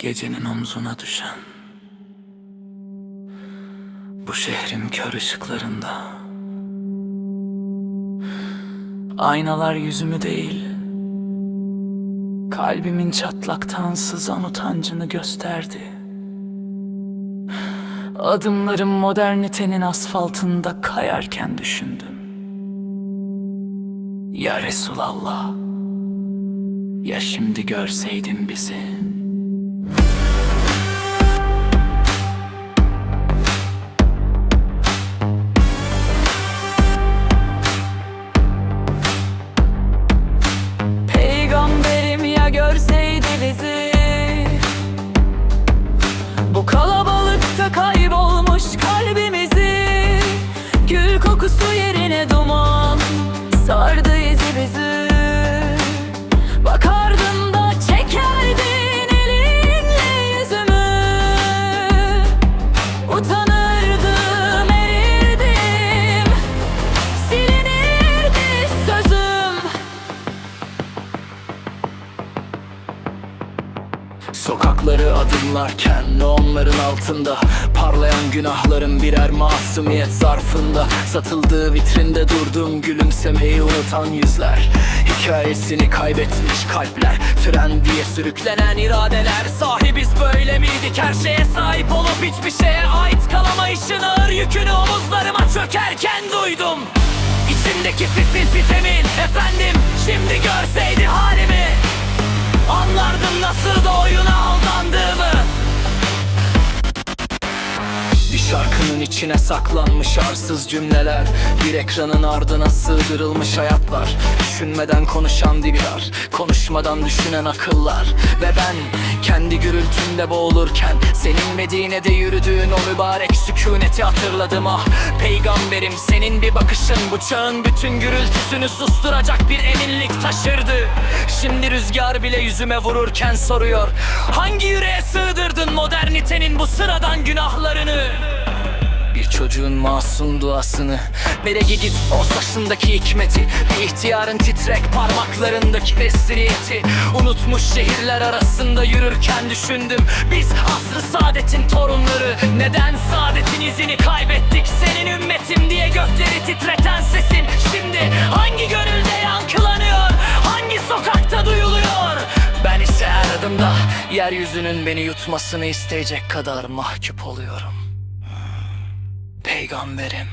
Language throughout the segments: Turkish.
Gecenin omzuna düşen. Bu şehrin kör ışıklarında. Aynalar yüzümü değil Kalbimin çatlaktan sızan utancını gösterdi. Adımlarım modernitenin asfaltında kayarken düşündüm. Ya Resulallah Ya şimdi görseydin bizi Sokakları adımlarken onların altında Parlayan günahların birer masumiyet zarfında Satıldığı vitrinde durduğum gülümsemeyi unutan yüzler Hikayesini kaybetmiş kalpler Tren diye sürüklenen iradeler Sahibiz böyle miydik? Her şeye sahip olup hiçbir şeye ait kalamayışın ağır yükünü omuzlarıma çökerken duydum. İçimdeki sisin sitemin efendim şimdi görseydi halimi Anlardım nasıl da oyuna aldandığımı şarkının içine saklanmış arsız cümleler. Bir ekranın ardına sığdırılmış hayatlar. Düşünmeden konuşan diller Konuşmadan düşünen akıllar. Ve ben kendi gürültümde boğulurken Senin Medine'de yürüdüğün o mübarek sükuneti hatırladım ah. Peygamberim senin bir bakışın bu çağın bütün gürültüsünü susturacak bir eminlik taşırdı. Şimdi rüzgar bile yüzüme vururken soruyor Hangi yüreğe sığdırdın modernitenin bu sıradan günahlarını. Bir çocuğun masum duasını. Nereye git o saçındaki hikmeti. Bir ihtiyarın titrek parmaklarındaki teslimiyeti Unutmuş şehirler arasında yürürken düşündüm. Biz asrı saadetin torunları. Neden saadetin izini kaybettik? Senin ümmetim diye gökleri titreten sesin Şimdi hangi gönülde adımda Yeryüzünün beni yutmasını isteyecek kadar mahcup oluyorum. Peygamberim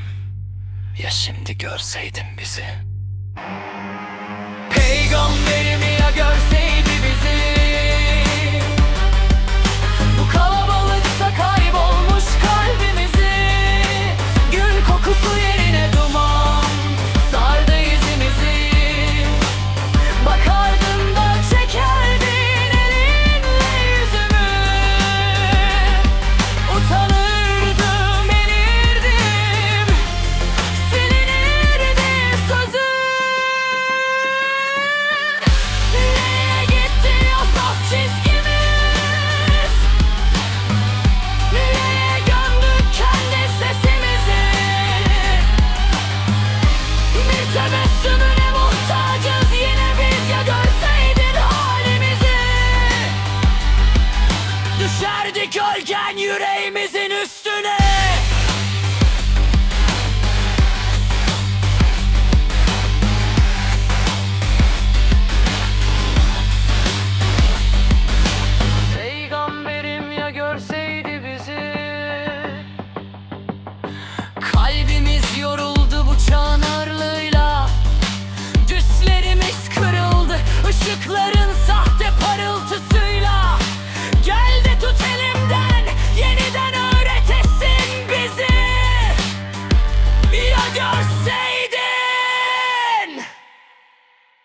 Ya şimdi görseydin bizi? Peygamberim ya görseydi 進むね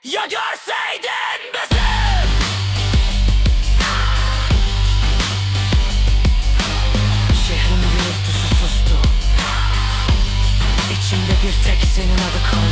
Ya görseydin bizi! Şehrin gürültüsü sustu. İçimde bir tek senin adı kaldı